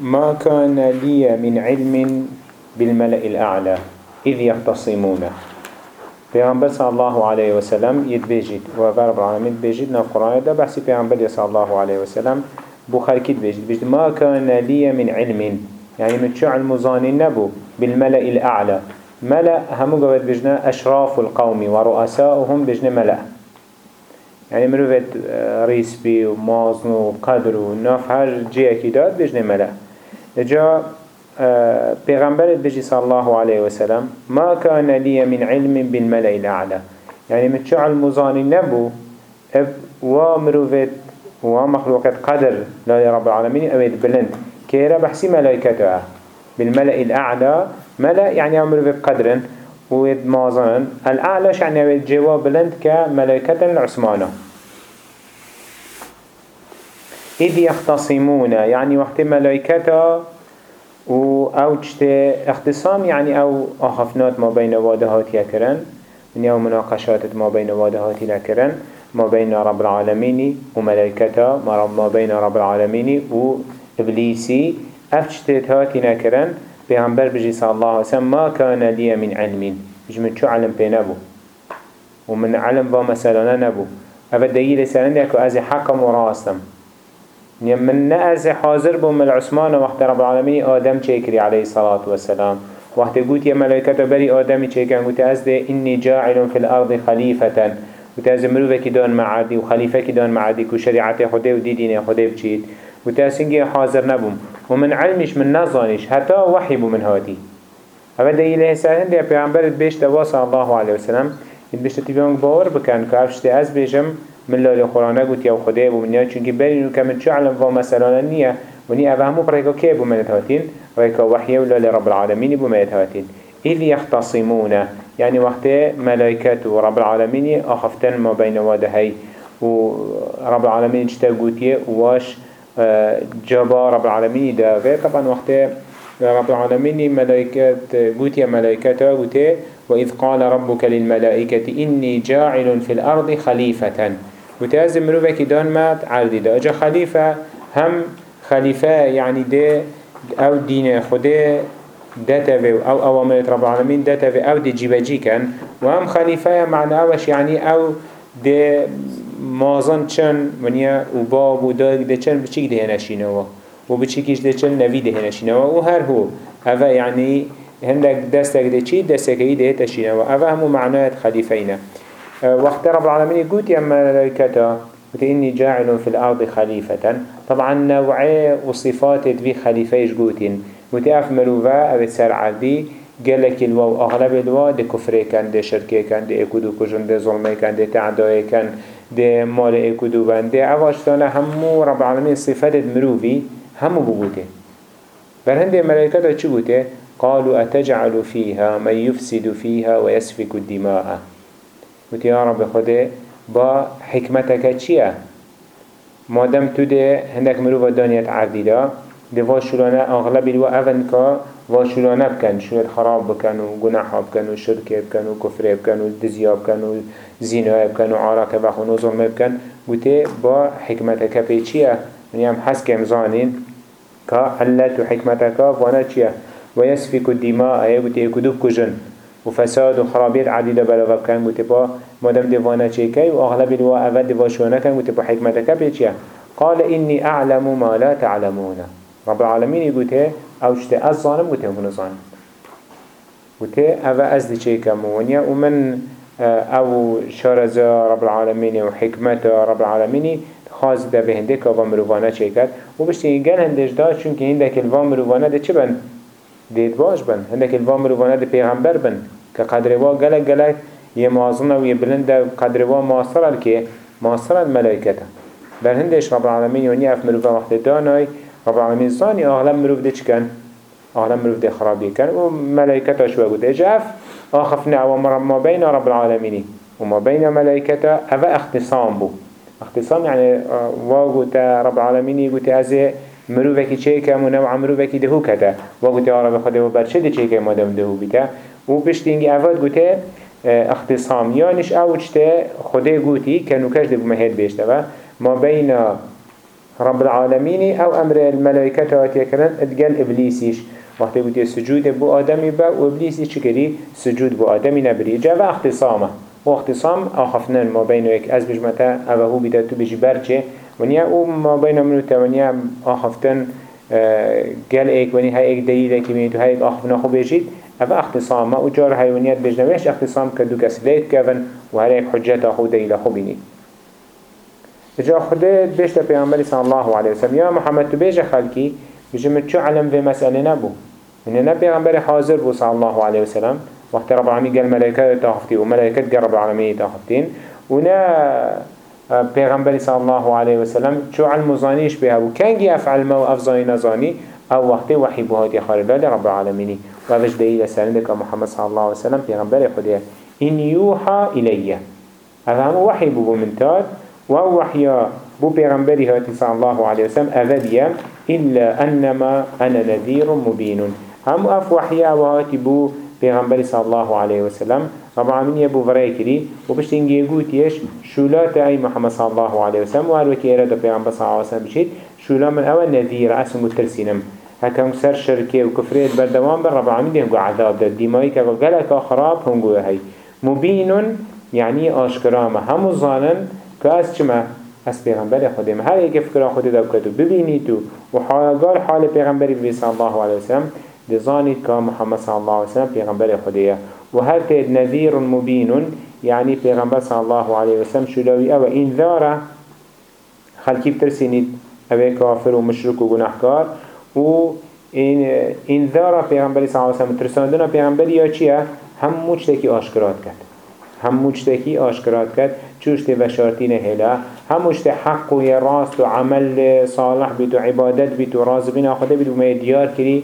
ما كان لي من علم بالملأ الأعلى إذ يختصمون. پیغمبر صلى الله عليه وسلم يتبيجد وفرب العالمين تبيجد ناف قرآن ده بحثي پیغمبر صلى الله عليه وسلم بو خلقي تبيجد بيجد ما كان لي من علم يعني من شو المظانين نبو بالملأ الأعلى. ملأ همو قوات بجنا أشراف القوم ورؤساؤهم بجنا ملأ. يعني مروفت ريس بي ومازن وقدر وناف هر جي اكيدات بجنا ملأ. جا پیغمبرت بجي صلى الله عليه وسلم ما كان لي من علم بالملأ الأعلى يعني من شو المظانين نبو ومروفت ومخلوقات قدر لا رب العالمين أويد بلند كيرا بحسي ملائكته بالملأ الأعلى ملأ يعني أمر في قدر ويد مازن الأعلى يعني جواب بلند كملائكة العثمانة إذ يختصمون يعني وقت ملائكته و أو اختصام يعني أو آخفنات ما بين وادهات يكرن من يوم مناقشات ما بين وادهات يكرن ما بين رب العالمين وملائكته ما بين رب العالمين وإبليسي أفتشتت هاتي نكرن پیغمبر بجي صلى الله عليه وسلم ما كان لي من علم. من شو علم بي نبو. ومن علم با مثلا نبو. أفا دليل سنن يكو أزي حقم وراستم من نأزي حاضر بو من العثمان وقت رب العالمين آدم شكري عليه الصلاة والسلام؟ وقت قلت يا ملائكة بري آدم شكري قلت أزدي إني جاعل في الأرض خليفة قلت أزدي مروفة كدان معادي وخليفة كدان معادي كو شريعة خده ودي دين خده بچيد وتاسنجي حاضر نبوم. ومن علمش من نظانش حتى وحي بو من هاتي هذا دليل سهل دي پیغمبر بيش دواصل الله عليه وسلم بيش تبيان باور بكن كافشت از بيجم من لال قرآن قلت يا خده بو من يا چونك بينو كمن شو علم فا مثلا نية وني أفهمو بريكا كي بو من هاتين ريكا وحي ولا رب العالمين بو من هاتين إذ يختصمون يعني وقت ملائكة رب العالمين أخفتن ما بين وادهي ورب العالمين اشتاقوتيه واش جبا رب العالمين دا طبعا وقت رب العالمين ملائكة قوتي ملائكة قوتي وإذ قال ربك للملائكة إني جاعل في الأرض خليفة وتازم مروفك دان مات عردي دا أجا خليفة هم خليفة يعني دي أو دين خده داتفي أو أوامرت رب العالمين داتفي أو دي جيبجي كان وهم خليفة معنى أوش يعني أو دي مازن چن ونیا و باب و داگ ده چن بچیک ده نشینوا و بچیکیش ده چن نوی ده نشینوا و هر هو. اوه یعنی هندك دستك ده چی؟ دستك ده تشینوا اوه همو معنات خلیفینه وقت رب العالمين قلت يا ملائكته قلت إني جاعل في الأرض خليفة. طبعا نوعي وصفات في خليفة قلتين قلت؟ أف مروفا أبت سر عدي قالك الواو أغلب الواو ده كفره كان ده شركه كان ده اكدو كجن ده ظلمه كان ده تعدائه كان ده مال اكدو بند ده اواشتانه همو رب العالمين صفات مروفي همو ببوته برهند ملائكة چه بوته؟ قالوا أتجعل فيها من يفسد فيها ويسفك الدماء. قلت يا رب خده با حكمتك چيه؟ مادم تو ده هندك مروفا دانيت عردي ده ده واشلانه اغلب الوا اون که واشلانه بکن شلت خراب بکن و گناح بکن و شرک بکن و کفر بکن و دزیا بکن و زینا بکن و عراق بخون و ظلم بکن بوده با حکمت که پیچیه من هم حس که امزانین که علت که وأنا چیه و یسفک الدماء ای بوده کدوب کجن و فساد و خرابیت عدیده بلاغ بکن بوده با مادم دیوانه چیکی و اغلب الوا اول دیواشونه کن بوده با حکمت که پیچیه قال إني أعلم ما لا تعلمون. رب العالمين يقول أو شتى از ظالم قلت هون ظالم. قلت اوه از دي چه كمونيا ومن أو شارزا رب العالمين وحكمة رب العالمين خاص ده به هندك و مروفانه چه کرد؟ و بشتی گل هندش داد چون که هندك الوا مروفانه ده چه بن؟ دید باش بن. هندك الوا مروفانه ده پیغمبر بن. که قدر وا گلک گلک یه مازنه و یه بلند قدر وا ماصر که ماصر الملائكته بل هندش رب العالمين وني اف مروفا وقت داناي رب العالمين زاني اغلب مروف ده چكن اغلب مروف ده خرابي كان و ملائكته شوه قد اجاف آخفنا وما بين رب العالمين وما بين ملائكته هذا اختصام بو. اختصام يعني واقوت رب العالمين قلت ازي مروفكي چه كم ونوع مروفكي دهو كده وقلت يا رب خده وبرشد چه كم ودم دهو بيتا وبشتينجي افاد قلت اختصام يانش اوجته خده قوتي كانو كش دبو مهد بيشتوا ما بين رب العالمين أو أمر الملائكة واتيكرن اتقال إبليسيش وقت بودي سجود بو آدمي با وإبليسي چكري سجود بو آدمي نبري جاء اختصامه. واختصام آخفنن ما بين يك از بجمتا أو هو بيدا تو بيجي ونيا أو ما بين منو تونيا آخفتن قال إيك وني هاي إيك دليل كي بينتو هاي آخفنا خو بيجيت. أو اختصام ما أجار حيوانيات بجنويش اختصام كدو كسليت كفن وهل إيك حجات آخو دليل خو بيني. جا خده بيشت پیغمبر صلى الله عليه وسلم يا محمد تو بيجي خلقي بجمت شو علم في مسألة نبو. إن نبي حاضر بو صلى الله عليه وسلم وقت رب العالمين قال ملائكة تأخفتي وملائكة قال رب العالمين تأخفتين. ونا پیغمبر صلى الله عليه وسلم شو علم زانيش بها وكان جي أفعل ما وأفزاني نزاني أو وقت وحي بهاتي خارج رب العالمين وفش دليل سندك محمد صلى الله عليه وسلم پیغمبر خديه إن يوحى إليه أفهم وحي بو منتاد ووحيا بو پیغمبری هاتی صلى الله عليه وسلم أذبيا إلا أنما أنا نذير مبين هم أف وحيا وهاتي بو پیغمبری صلى الله عليه وسلم رب العالمين يبو فرأي كري وبشت إنجي يقول يش شولات أي محمد صلى الله عليه وسلم وهل وكي إرادة پیغمبر صلى الله عليه وسلم بشيت شولا من أول نذير اسم الترسينم هكا سر شركة وكفرية بردوان بر رب العالمين دي عذاب داد. ديمائي كا غلق خراب هنگو هاي. مبين يعني آشكرامة. همو ظانن كاس چما از پیغمبر خودم. هر یک فکر خود دو کدو ببینی تو و حالگار حال پیغمبری صلی الله علیه وسلم. دزانید که محمد صلی الله علیه وسلم پیغمبر خودیه. و هر تید نذیر مبین يعني پیغمبر صلی الله علیه وسلم شلوی أو. انذاره خلقی بترسینید اوه کافر و مشرک و گناهکار. و انذاره پیغمبری صلی الله علیه وسلم ترساندن پیغمبری یا چیه؟ هم مجتکی آشکرات کرد. هم مجتکی آشکرات کرد. چوشت بشارتين هلا. هموشت حق و راست و عمل صالح بيت و عبادت بيت و راز بين آخده بيت بما ديار كري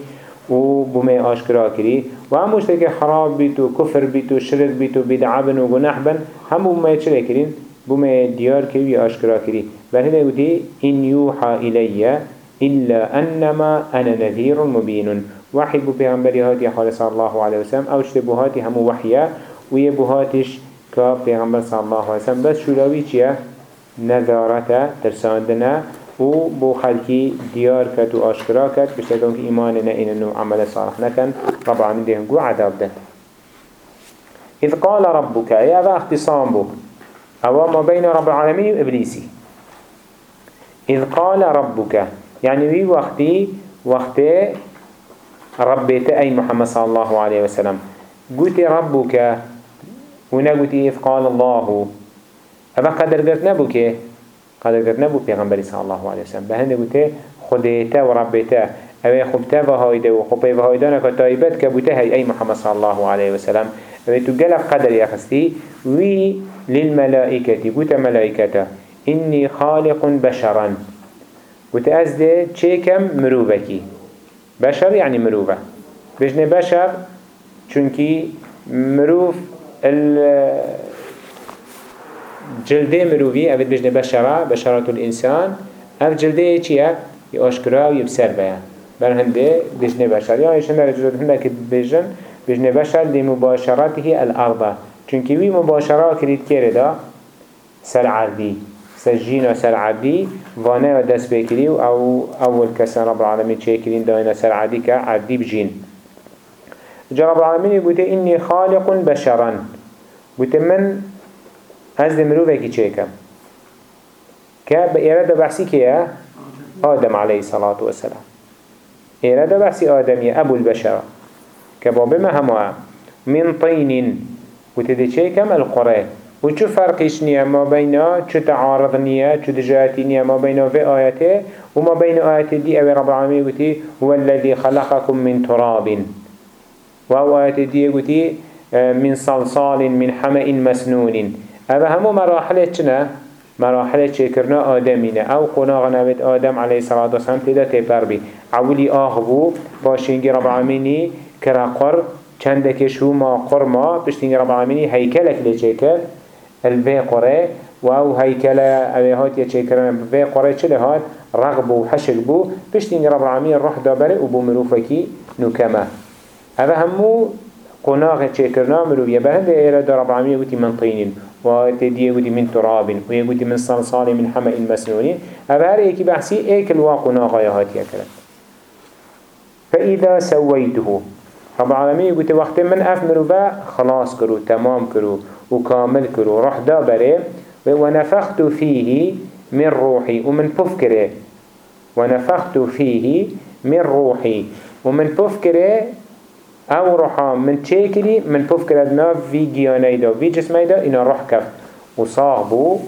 و بما آشكرا كري و هموشت که خراب بيت و كفر بيت و شرك بيت و بدعا بن و گناح بن همو بما چرا كرين بما ديار كري و آشكرا كري فهذا يقول إن يوحى إلي إلا أنما أنا نذير مبين وحي بو پیغمبری هاتی خالص الله عليه وسلم أو اشتبهاتي همو وحيه ويبهاتش که پیغمبر صلی الله علیه وسلم بس شولاوی چیه؟ نذارته ترساندنه. و بو خلقی دیار کد و کد بشتگون که ایمان نه این نوع عمل صالح نکن رب العالمین دهن گو عذاب ده إذ قال ربك يا ذا اختصام بك أو ما بين رب العالمين وإبليسي إذ قال ربك يعني في وقتي وقت ربيت أي محمد صلى الله عليه وسلم. قلت ربك ونقولي إذ قال الله. أما قدر قرت نبو كي قدر قرت نبو پیغمبر صلى الله عليه وسلم بهنده قلت خديتا وربيتا أما خبتا وهايدا وخبا وهايدانا كتايبت كبوتا هاي أي محمد صلى الله عليه وسلم أما تقلق قدر يخستي وي للملائكة قلت ملائكة إني خالق بشرا قلت أزده چيكم مروبكي بشر يعني مروبة. بجن بشر چونكي مروف الجلده مروفي أبد بجنه بشرة بشرة الإنسان أف جلده چيه؟ يأشكرا ويبسر بيا بل هنده بجنه بشر يعني شنده رجل هنده كد بجن بجنه بشر لمباشرته الأرض. چونكي وي مباشرة كريد كيردا سر عردي سجينا سر عردي وأنا دست بكري أو أول كسر رب العالمين چه داينا سر عردي كعردي بجين جا رب العالمين يقول إني خالق بشرا. هز مروفه كي چيكم كاب إرادة بحثي كيه آدم عليه الصلاة والسلام إرادة بحثي آدمية أبو البشر كباب ما هموا من طين قلت دي چيكم القرآن وشو فرقش نية ما بينا شو تعارض نية شو دجاتي نية ما بينا في آياته وما بين آياته دي أبي رب العالمين قلت هو الذي خلقكم من تراب وهو آياته دي قلت من صلصال من حمأ مسنون هذا همو مراحل چنا مراحل چكرنا آدمين أو قناغ نبت آدم عليه الصلاة والسلام تدا تبر بي عولي آخبو باشينجي رب العالميني كراقر چندكش هما قرما بشتينجي رب العالميني هيكلك لچكر البي قره و هيكل اوهات يچكرنا البي قره چله هات؟ رغب و حشق بو بشتينجي رب العالمين روح دابره و بو مروفكي نكما هذا همو قناغ تشكرنا مروفيا بهند إيرا در رب العالمين يقولي من طين وتدي يقولي من تراب ويقولي من صلصال من حمأ المسنونين هذا هر ايكي بحسي ايك الوا قناغ يهاتي كرن فإذا سويته. رب العالمين يقولي وقت من أف مروفا خلاص كرو تمام كرو وكامل كرو رح دا بري. ونفخت فيه من روحي ومن بفكره ونفخت فيه من روحي ومن بفكره أو روحا من تشيكري من بفكره دنا في جياني دا في جسمي دا إنا روح كف وصاغبو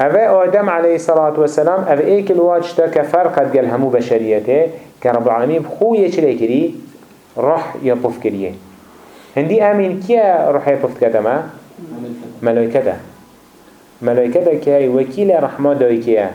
أبا آدم عليه الصلاة والسلام أبا إيك الواج تا كفرق قد قال همو بشريته كرب العالمين بخو يشري كري روح يبف كريه هندي آمين كيا روح يبف كدما ملائكته ملائكته كي وكيل رحمة داي كيا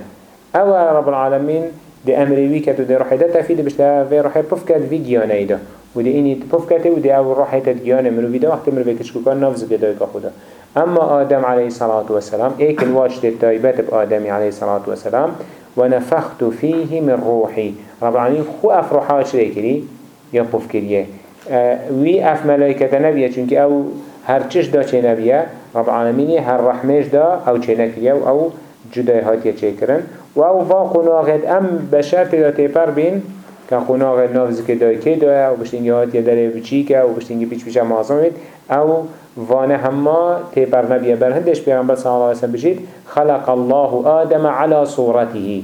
أو رب العالمين دي أمري وي كتو دي روحي. ده تفيد بشتا في روحي. بفكت في جيانه ايدا ودي إني بفكته ودي أو روحي تجيانه منو في ده وقت مرو بكشكو كان نفز كده خدا أما آدم عليه الصلاة والسلام إيك الواج دي التايبات بآدم عليه الصلاة والسلام. ونفخت فيه من روحي. رب العالمين خو افرحا شريكري يبف كريه. آه وي أف ملائكة نبية. چونك أو هر چش دا چه نبية رب العالمين هر رحمش دا أو چه نكريه. أو جدای هاتیه چه کرن و أو با قناغت ام بشر تیدا تیپر بین که قناغت نافذ که دای که دای و بشتینگی هاتیه داره بچی که و بشتینگی پیچ پیچ معظم بید. أو وانه هما تیپر نبیه. برهندش پیغمبر صلی الله علیه وسلم بشید خلق الله آدم على صورته.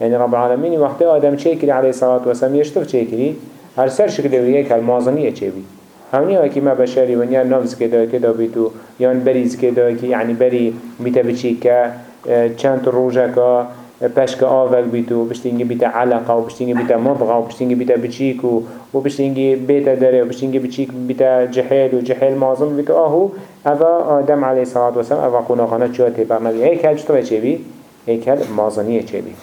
يعني رب العالمين وقت آدم چه کری علیه الصلاة والسلام يشتف چه کری؟ هر سر شکل ویه که المازنیه چه بید. همونی وکی ما بشری ونیا نافذ که دای که دا بیتو یان بریز که دای که یعنی بری میتا بچی که چند روزه که پشک آول بیتو بشتینگی بیتا علقه و بشتینگی بیتا مضغه و بشتینگی بیتا بچیک و بشتینگی بیتا داره و بشتینگی بچیک بیتا جحیل و جحیل معظم بیتو آهو اوه آدم علیه صلاة و سلام اوه قناقانه چوه تیبر نبی ایک چطور چه بی؟ ایک هل مازنیه چه بی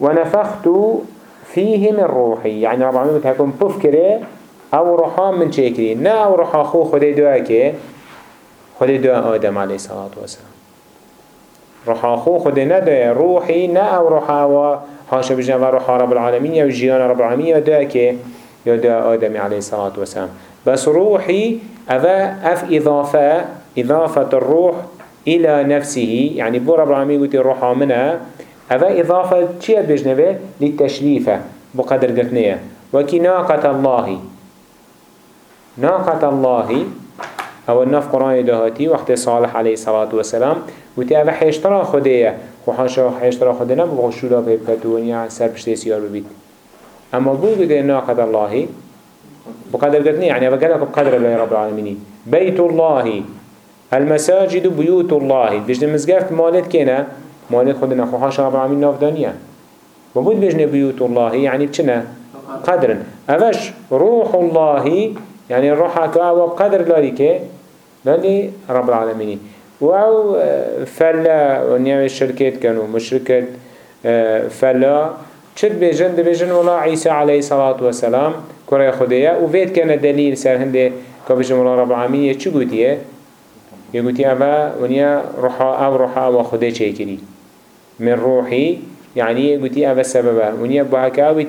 ونفخت فيه من روحي يعني رب العالمين بتحكم بفكره أو روحان من چه نه أو روحا خو خده که خده دوه آدم علیه صلاة و سلام روحا خو خود نده روحي نا أو روحا و هاشا بجنا و روحا رب العالمين يا جيان رب العالمين يا دا كي يا دا آدم عليه الصلاة والسلام بس روحي أذا أف إضافة إضافة الروح إلى نفسه يعني بو رب العالمين قلت الروح منها أذا إضافة شيء بجنبه؟ للتشريفة بقدر قتنية وكي ناقة الله. ناقة الله أو النف قرآن دهاتي وقت صالح عليه الصلاة والسلام وتي اوه حیشترا خوده خو حاشا حیشترا خوده نبو شولا پیب کتونیا سر پشتی سیار ببید اما بو بده ناقد الله بقدر قدني يعني بقدر بقدر الله رب العالمين بيت الله المساجد بيوت الله بجد مزقفت مالت كنا مالت خدنا خو حاشا رب العالمين ناف دانيا وبود بجن بيوت الله يعني بچنا قدرا اوش روح الله يعني الروح كأو قدر لاريك لالي رب العالمين أو فلا ونيا الشركات كانوا مشركة فلا. چد بيجن دبيجن ولا عيسى عليه الصلاة والسلام كورا خديا وفيت كان دليل سر هنده كبجن ولا رب العالمين چو قوتيه يقولي أبا ونيا روحا أو روحا أو خده چه من روحي يعني يقولي أبا السبب ونيا بوهكا أو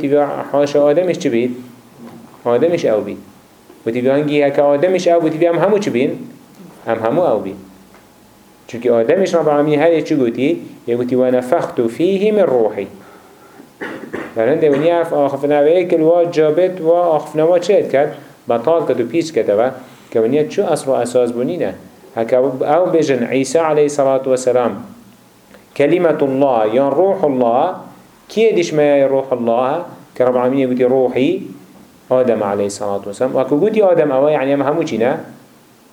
حاشا آدمش چه بيت آدمش أو بيت وتي بيانجي هكا آدمش أو بيتي هم همو چه بين هم همو أو بيت چونك آدمش رب العالمين هل چه قوتي يقولي ونفخت فيه من روحي فهنده ونيا آخفنا ويك الواج جابت و آخفنا و چه كد بطال كد و پیچ كتبه که ونيا چو أصل و أساس بنينه هكا أو بجن عيسى عليه الصلاة والسلام. كلمة الله يعني روح الله. كي ديش ما روح الله؟ كرب العالمين يقولي روحي آدم عليه الصلاة والسلام. وكو قلتي آدم أوا يعني أم همو چينا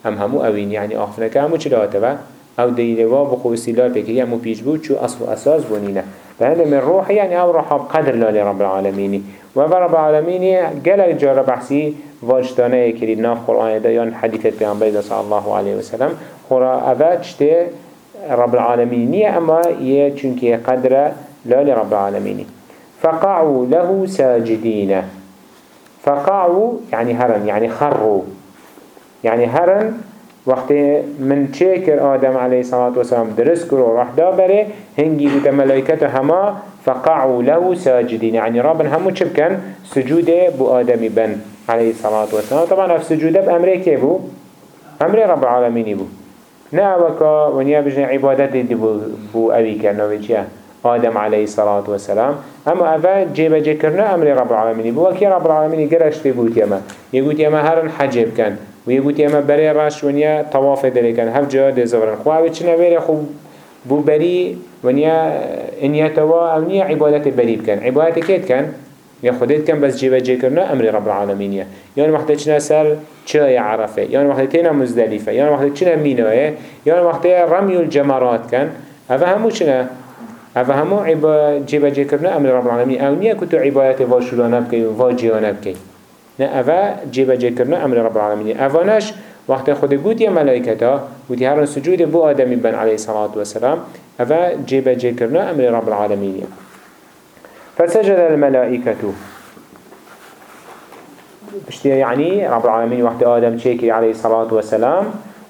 أم همو أوين يعني آخفنا كامو چلا هتبه أو دلیل و بخو استیلال فکری همو پیش بود چو اصل و أساس بونینه فهذا من روح يعني أو روح بقدر لالي رب العالمين و رب العالمين قال جار بحثي واجتانه كري ناف قرآن دا يان حديثة بيان صلى الله عليه وسلم خورا أباتشت رب العالمين أما يه چونك قدر لالي رب العالمين فقعوا له ساجدين فقعوا يعني هرن يعني خروا يعني هرن وقت من چه کر آدم علیه الصلاة والسلام درست کرو رح دا بره هنگی بوده ملائکت هما فقعوا له ساجدين يعني رابن همو چه بكن سجوده بو آدمي بن عليه الصلاة والسلام طبعا اف سجوده بأمره كي بو؟ أمره رب العالمين بو. نا وكا ونيا بجن عبادت دي بو, بو أبي كرنا وچيا آدم عليه الصلاة والسلام أما أفا جيب جكرنا أمر رب العالمين بو. وكي رب العالمين قرش تبوت يما يقول يما هرن حجب كان ويقول يما بري راش ونيا طواف دلي كان هف جا دي زورن خواه چنا بيري خو بو بري ونيا انيا توا آو نيا عبادت بري بكن عبادت كيت كان يا خديت كان بس جيب جكرنا أمر رب العالمين يعني وقت چنا سر چای عرفه يعني وقت تينا مزدلفة يعني وقت چنا مينوه يعني وقت رمي الجمرات كان هذا همو چنا عبا جيبا جيكرنا أمر رب العالمين أو نيا كتو عبادة واشولانا بكي وواجيانا بكي نا أفا جيبا جيكرنا أمر رب العالمين أفاناش وقت خود قوت يا ملائكتا قوت هران سجود بو آدم بن عليه الصلاة والسلام أفا جيبا جيكرنا أمر رب العالمين فسجد الملائكة بشتي يعني رب العالمين وقت آدم شيكي عليه الصلاة والسلام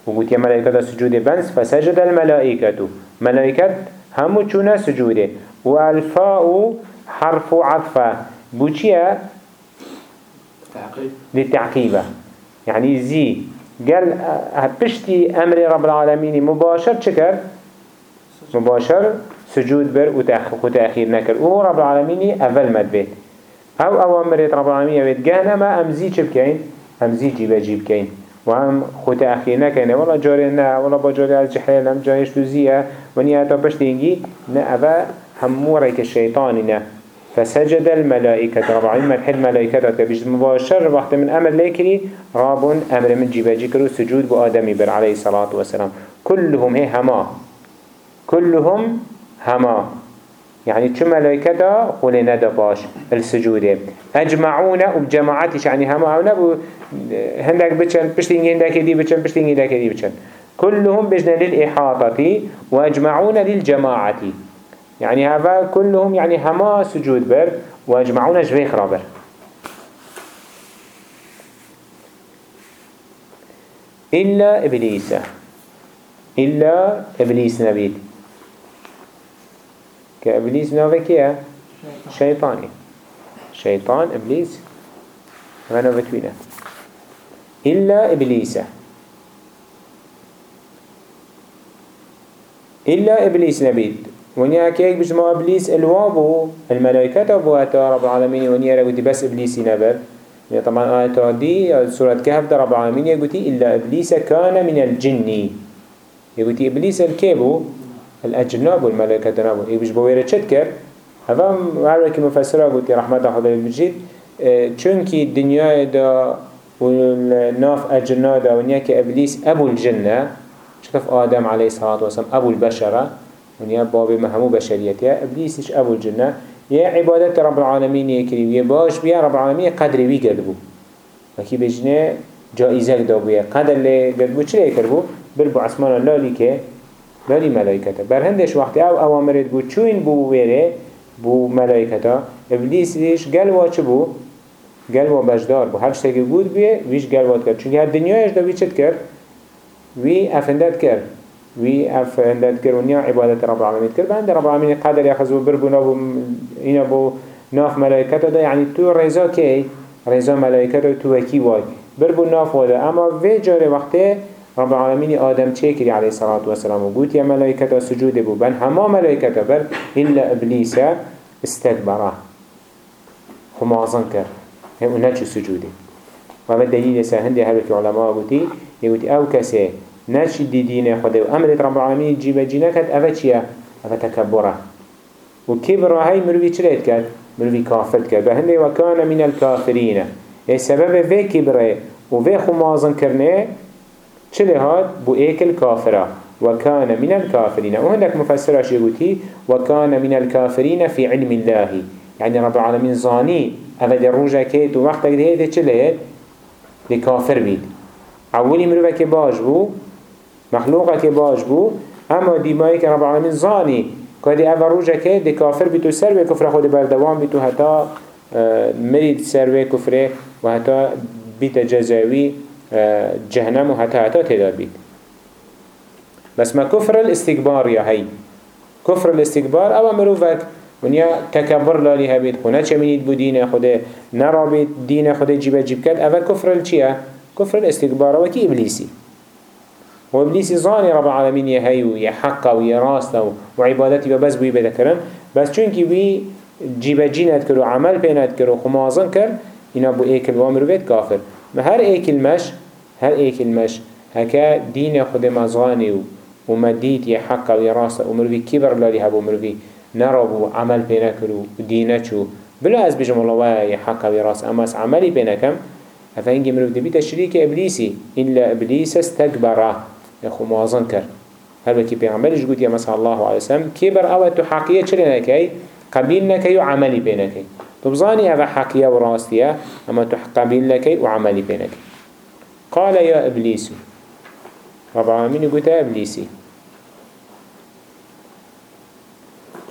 وقلت يا ملائكة سجود بنس فسجد الملائكة ملائكة همو چونه سجوده. و الفاء حرف عطفة. بوچيه للتعقيبة يعني زي قال بشتي أمر رب العالمين مباشر چكر مباشر سجود بر وتأخير نكر. وهو رب العالمين أول مدبت أو أوامر رب العالمين يبت قهنا ما أمزي چه بكين أمزي جيبه جيب كين وهم خود أخير نکنه ولا جاری نه ولا با جاری از جحیل هم جایش دوزیه و نیا تا پشت اینگی نه اوه همو ریک الشیطانی نه فسجد الملائكة رب العالمين مرحل ملائكة تبجد مباشر وقت من أمر ليكري رابون أمر من جيباجي كرو سجود بو آدمي بر عليه الصلاة والسلام. كلهم هي هما. كلهم هما. يعني شو ملائكة قول ندا باش. السجود أجمعون وبجماعتش يعني هما أو نبو هندك بچن بشتين هندك دي بچن بشتين هندك دي بچن. كلهم بجنا للإحاطة وأجمعون للجماعة. يعني هذا كلهم يعني هما سجود بر وأجمعون جريخ رابر إلا إبليس. إلا إبليس نبيت كإبليس نوفي كيه شيطاني. شيطان إبليس. غنو بتوينه إلا إبليس. إلا إبليس نبيد ونيا كيك بجمع إبليس الوابو الملائكة أبوها رب العالمين ونيا رغوتي بس إبليس نبر. طبعا آيات دي سورة كهف رب العالمين يقولي إلا إبليس كان من الجن يقولي إبليس الكيبو الأجناب والملائكة نابو يبش بويرة شتكر هذا معركة مفسرة قلت رحمة الله المجيد چونكي الدنيا دا والناف أجنة دا ونيا كإبليس أبو الجنة شكف آدم عليه الصلاة والسلام أبو البشرة ونيا بابي مهمو بشريتها إبليسش أبو الجنة يا عبادة رب العالمين يكري ويا باش بيا رب العالمين قدر وي قدبو وكي بجنة جائزة دابوية قدر اللي قدبو چلي يكربو بالبو عثمان الله لكي بلی ملائکتا. بر هندش وقتی أو اوامرت بود چوین بو ویره بو ملائکتا ابلیسیش گل واچه بو؟ گل وا بجدار بو. هر شتاکی بود بیه ویش گل وات کرد. چونکه هر دنیایش دا وی چت کرد؟ وی افندت کرد. وی افندت کرد و نیا عبادت رب العالمین کرد. بند رب العالمین قدر یخزو بربو نابو اینا بو ناف ملائکتا دا یعنی تو رضا کی؟ رضا ملائکتا تو وکی وای. بربو ناف واده اما وی جاره وقتی رب العالمين آدم تشكري عليه الصلاة والسلام وقلت يا ملائكة سجود بو. بن هما ملائكة بل إلا إبليس استكبره خمازن كر هو نجو سجوده وما الدليل سهندي هلوك علماء قلتي يقول أو كسي نجي دي دين خده وأمرت رب العالمين جيبا جينكت أفا چيا أفا تكبره وكبر هاي مروي چريت كد مروي كافر كد بهنده وكان من الكافرين السبب في كبره وفي خمازن كرنه چه هاد بو ايكل كافرة وكان من الكافرين وهناك مفسر شيغوتي وكان من الكافرين في علم الله. يعني رب العالمين زاني أفد الروجة كيت ووقتك ده ده چه لهد لكافر بيد أولي مروفة كباش بو مخلوقة كباش بو أما ديمائي رب العالمين زاني كده أفد روجة كيت ده كافر بيتو سر بكفر خود بردوان بيتو حتى مريد سر بكفره وحتى بيت جزاوي جهنم وحتى حتى تدار بيت بس ما كفر الاستكبار يا هي كفر الاستكبار أو مروفك ونیا تکبر لالی هبید خونه چه منید بو دین خدا نرابید دین خدا جیب جیب کرد اول کفر چیه؟ کفر الاستکبار. و کی ابلیسی؟ و ابلیسی ظانی رب العالمین یه هیو یه حق و یه راست و عبادتی بس بوی بده کرن بس چونکی وی جیب جینت کرد و عمل پینت کرد و خمازن کرد اینا بو ایکل و مروفید کافر ما هر ایکل مش هر ایکل مش هكا دين خود مزغاني ويا راس ومروي كبر لالي هبو مروي نرابو عمل بينكرو ودينه شو بلا از بجم الله ويا حق ويا راس اما اس عملي بينكم فهنجي مروي دبيت شريك إبليسي إلا إبليس استكبر. يخو موازن كر هل بكي بيعملش قلت يا مسح الله عليه وسلم كبر أو تو حقية چلنا كي قبيل نكي وعملي بينكي تبظاني هذا حقية وراستية اما تو قبيل نكي وعملي بينكي قال يا ابليس رب العالمين قلت ابليسي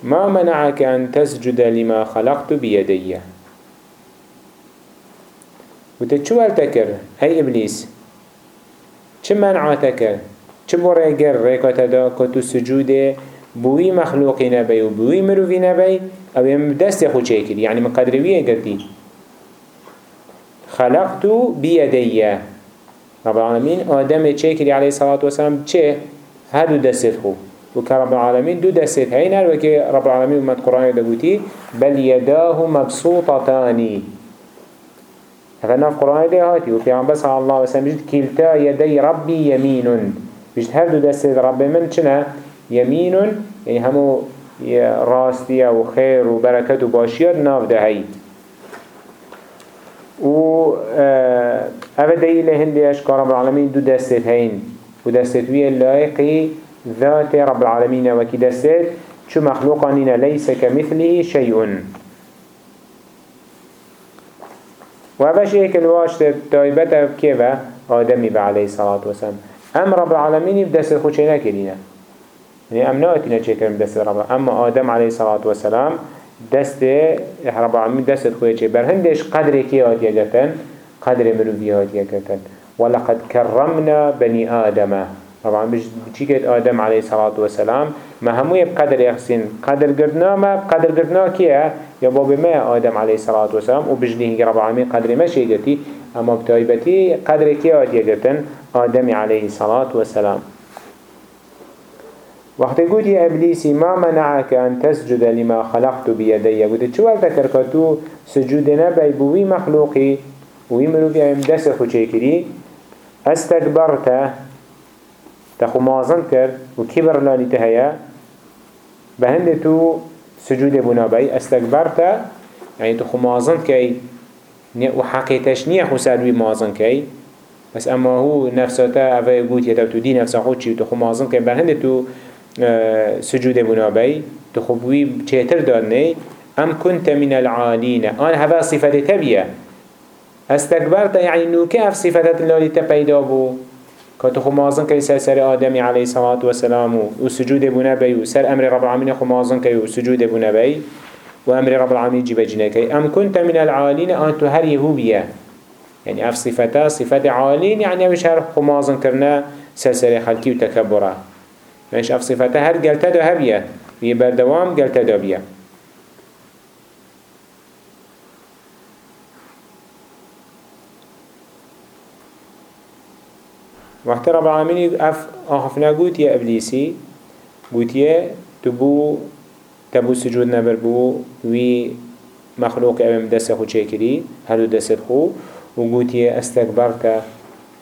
ما منعك أن تسجد لما خلقت بيدي قلت شو هل تكر هاي إبليس چه منع چه بريقر ريكا دا كتو سجود بوي مخلوقي نبي و بوي مروفي نبي أو يم دست يخو چيكر يعني من قدروية قرتي خلقت بيدي رب العالمين آدم چيكري عليه الصلاة والسلام چه؟ هدو دست خو. وكرب العالمين دو دست هينر وكي رب العالمين ومد قرآن دقوتي بل يداه مبسوطتاني هذا في قرآن ده هاتي وفي عم بس الله وسلم بجد كلتا يدي ربي يمين بجد هر دو دست رب من چنا يمين يعني همو راستي وخير وبركة وباشير ناف ده هاي و اوه دلیل هندیش که رب العالمین دو دستت هین و دستت وی لایقی ذات رب العالمين وكي دستت شو مخلوقانين ليس كمثله شيء وهذا شيء الواش تايبته بكيفة آدمي عليه الصلاة والسلام أم رب العالمين بدست خود شيء نكرينا يعني أم نأتينا شيء كرم بدست رب أما آدم عليه الصلاة والسلام دست رب العالمين دست خود شيء برهندش قدر كي آتيا جتن قدر مروفي آتيا جتن ولقد كرمنا بني آدم طبعا بچيكت آدم عليه الصلاة والسلام ما هموية بقدر يخسين قدر قردنا ما بقدر قردنا كية؟ يا بابي ما آدم عليه الصلاة والسلام وبجليه رب العالمين قدر ما شيء أما بتايبتي قدر كية آدم آدم عليه الصلاة والسلام. وقت قلت يا إبليسي ما منعك أن تسجد لما خلقت بيدي؟ قلت شو أذكر كتو سجودنا بيبوي مخلوقي. ويمرو في أمدس خوشيكري استكبرت تخو مازن كر و كبر لاني تهيا بهند تو سجود بنابي استكبرت يعني تخو مازن كي و حقيتش نية خو سروي مازن كي بس اما هو نفساته اوه يتو تو دي نفسا خود چي تخو مازن كي بهند تو سجود بنابي تخو بوي چهتر دارني ام كنت من العالين أنا هذا صفة تبيه استكبرت يعني نوكي اف صفة اللي تبيدا بو. كاتو خو كي سر سر آدم عليه الصلاة والسلام و سجود ابو نبي و سر أمر رب العالمين خو كي و سجود ابو نبي و أمر رب العالمين جيب جنكي أم كنت من العالين أنتو هر يهوبية يعني أف صفتا صفات عالين يعني مش هر خو مازن كرنا سر سر خلقي و تكبره مش أف صفتا هر قلتا دو هبية بردوام قلتا دو بيه وقت رب العالمين أف آخفنا قوت يا إبليسي قوت يا تبو تبو سجود نبر بو وي مخلوق أمام دست خو چكري هلو دست خو وقوت يا استكبرت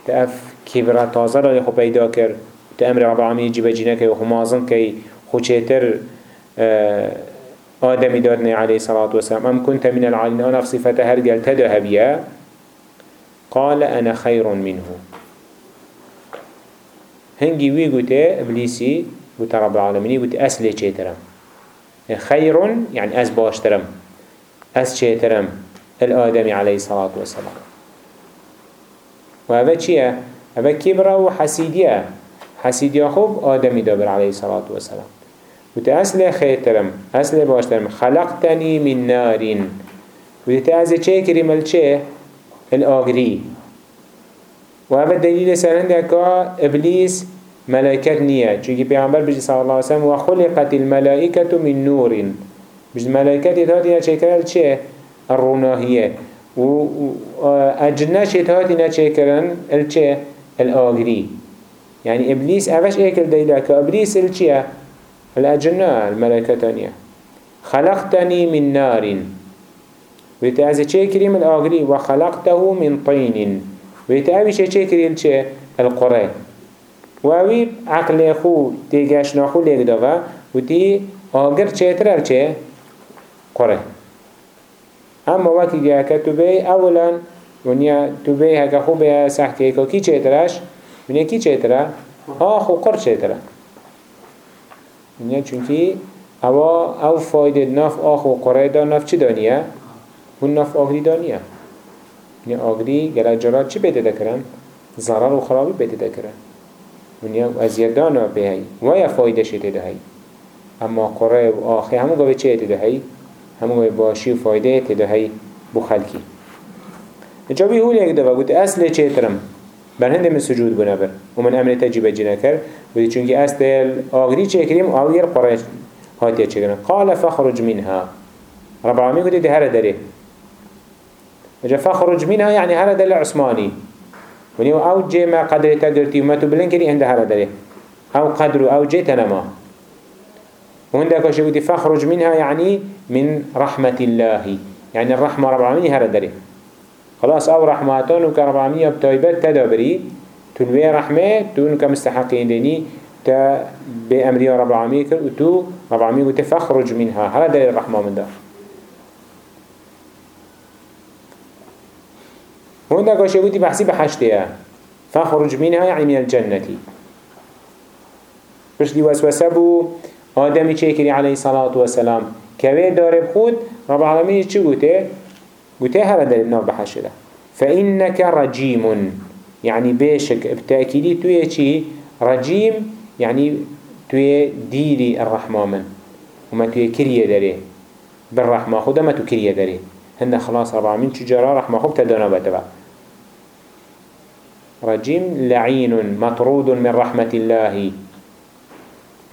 تأف كبرة تازه را خو پیدا کر تأمر رب العالمين جيبا جينا كي وخو مازن كي خو چهتر آدمي دارني عليه الصلاة والسلام أم كنت من العالين أنا في صفته هرقل تدهبيا قال أنا خير منه. هنگی وی گوته ابلیسی گوته رب العالمینی گوته اصلی چه ترم؟ خیرون یعنی از باشترم از چه ترم؟ الادمی علیه الصلاة والسلام. و اوه چیه؟ اوه کبره و حسیدیه. حسیدیه خوب آدمی دابر علیه الصلاة والسلام. گوته اصل خیترم اصل باشترم خلقتنی من نارین. گوته از چه کریم؟ الچه؟ الاغری و هذا دلیل سرنده که ابلیس ملائكة نیه. چونکه پیغمبر بجی صلی الله علیه وسلم و خلقت الملائکة من نور بجد ملائكات هاتي نشكرن چه الروناهية و أجنة هاتي نشكرن الچه الآغري يعني إبليس أفش إيكل ديلاك إبليس الچه الأجنة الملائكة تانية خلقتني من نار ويتأذي چه كريم الآغري وخلقته من طين ويتأذي چه كريم چه القرى وأوي عقل خو تيجاش ناخو ليك دغا وتي آغر چه ترر چه؟ قرى اما وقتی که تو بی اولا ونیا تو بی هکا خوب به سحکه که کی چه ترش؟ ونیا کی چه تره آخو قر چه تره ونیا چونکی اوا أو فایده ناف آخو قره دا ناف چی دانیه؟ اون ناف آگری دانیه. ونیا آگری گره جرات چی بیده دکرن؟ ضرر و خرابی بیده دکرن ونیا از یدانا بهی. و یا فایده شده دهی اما قره و آخی همون گوه چه دهی؟ همون باشی و فایده تدهی بو خلکی. جابی هول یک دفعه گوت اصل چه ترم؟ بر هنده من سجود بنا بر و من امر تجیب جنا کر و چونکه اصل آغری چه کریم؟ آغیر قرآن هاتیه چه کریم قال فخرج منها. رب العالمین ده هر داره جا فخرج منها يعني هر دل عثماني. وني أو جي ما قدر تقرتي وما تبلن كري عند هر دله أو قدر أو جي تنما. وعندك شيء فخرج منها يعني من رحمة الله. يعني الرحمة رب العالمين هذا داري خلاص أو رحماتون وكرب العالمين بتايبات تدابري. تنوي رحمة تون كمستحقين ديني تا بأمر رب العالمين وتو رب العالمين وتفخرج منها. هذا داري الرحمة من ده وعندك شيء بحسي بحشتها فخرج منها يعني من الجنة. بش دي وسوسة بو آدمی چه علیه الصلاة والسلام. كوي داره بخود رب العالمين چه قوته؟ قوته هر در النار بحشده فإنك رجيم. يعني بيشك بتأكيدي توي چي رجيم يعني توي ديري الرحمة من وما توي كريه داره بالرحمة خدا ما تو كريه داره هن خلاص رب العالمين چجرا رحمة خب تدانا بتبع رجيم لعين مطرود من رحمة الله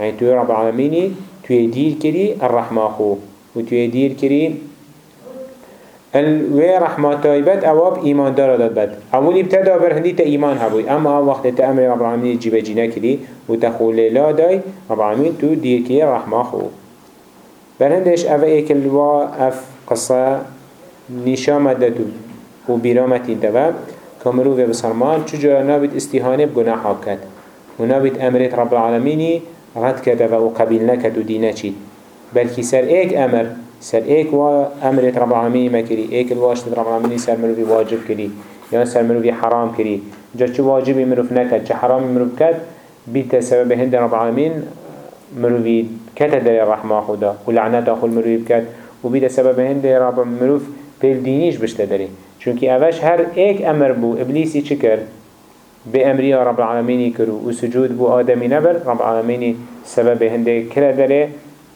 يعني توي رب العالمين توي دير كري الرحمة خو. وتوي دير كري الوي رحمة طيبت اواب ايمان دار داد بد. اول ابتدا بر هندي تا ايمان هبوي اما وقت تا أمر رب العالمين جيبه جينا كري وتخول لا داي رب العالمين تو دير كري الرحمة خو. بر هندش اوه ايك الوا اف قصة نشامة دادو وبرامتي دوا كامرو في بسرمان چجا نابت استهانه بگناحا كد ونابت امرت رب العالمين رد كده و قبيل نكد و دينه چيد بلكي سر ايك أمر سر ايك و امرت رب العالمين ما كري ايك الواشت رب العالمين سر مروفي واجب كري يعني سر مروفي حرام كري جا چو واجبي مروف نكد چو حرام مروف كد بيت سبب هند رب العالمين مروفي كتد الرحمة خدا ولعنات أخو المروفي بكد وبيت سبب هند رب مروف بيل دينيش بشتدري چونكي اوش هر ايك أمر بو ابليسي چكر بأمري رب العالمين كرو وسجود بو آدمي نبر. رب العالمين سبب هنده كرا داره.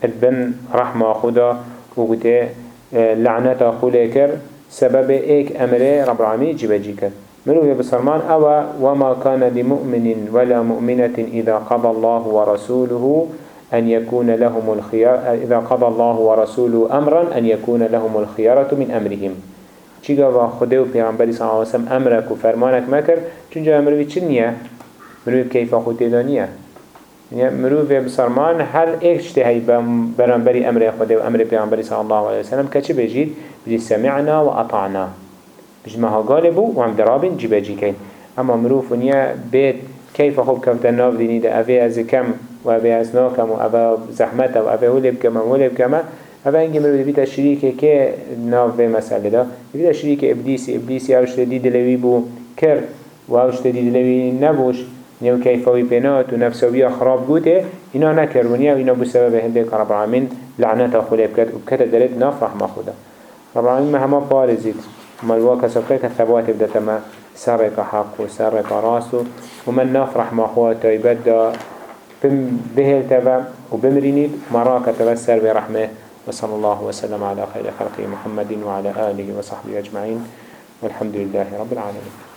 البن رحمة خدا وقته آه، لعنة خلا كر سبب ايك أمره رب العالمين جيبا جيكر منو بسرمان أو وما كان لمؤمن ولا مؤمنة إذا قضى الله ورسوله أن يكون لهم الخيار إذا قضى الله ورسوله أمرا أن يكون لهم الخيارة من أمرهم. گاوا خدا و پیغمبری صلی الله علیه وسلم امرک و فرمانک مکر؟ چونجا مروی چی نیه؟ مروی کیفا خود دانیه مروی بسرمان ایک اجتهی برانبری أمر خدا و أمر پیغمبری صلی الله علیه وسلم چی بجید؟ بجید سمعنا و اطعنا. بجید مها غالبو و هم درابین جی بجی کن اما مروف ونیا بيت كيف خوب كم تناف ديني ده؟ أبي از كم و أبي از ناكم و أبي زحمته و أبي هولب كم و هولب كم هذا إنجي مرو دبيت الشريك كي ناف في مسألة ده دبيت الشريك إبليسي إبليسي أوش تدي دلوي بو كر وأوش تدي دلوي نبوش. نيو كيفاوي بينات ونفسوية خراب جوته إنا نكر ونيا وإنا بسبب هندك رب العالمين لعنة خلي بكت وبكت دلت ناف رحمة خدا رب العالمين مهما بارزيت ملواك سبقك ثبات بدأت ما. سرق حق وسرق راسه ومن ناف رحمة خواته يبدأ بهل تبا وبمرينيد مراك تبسر برحمة وصلى الله وسلم على خير خلقه محمد وعلى آله وصحبه أجمعين والحمد لله رب العالمين.